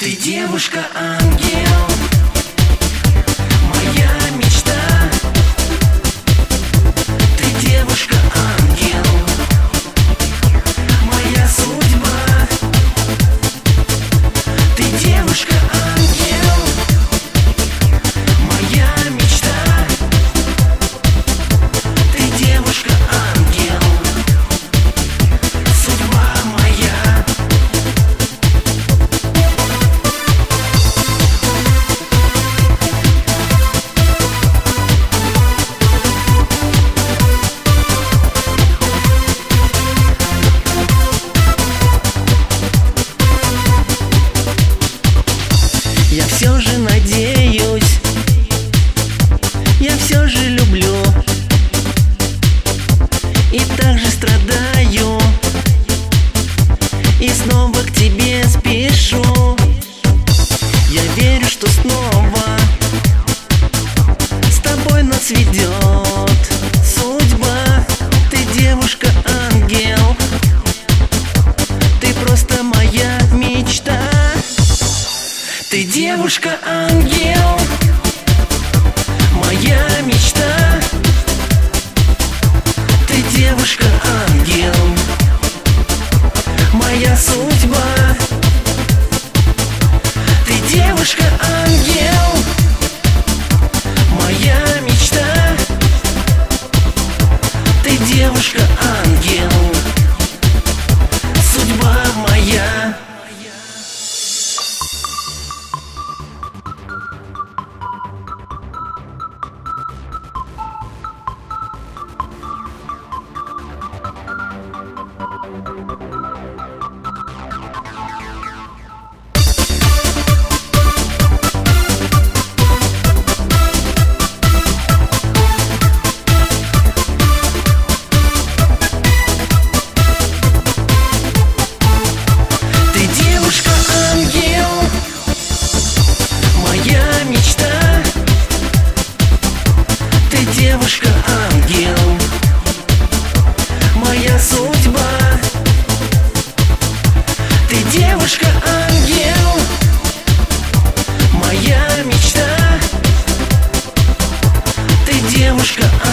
Ты девушка-ангел Я все же надеюсь. Я все же люблю. И также страдаю. И снова к тебе спешу. Я верю, что снова С тобой нас ведет ты девушка-ангел Моя мечта. Ты девушка-ангел Моя девушка-ангел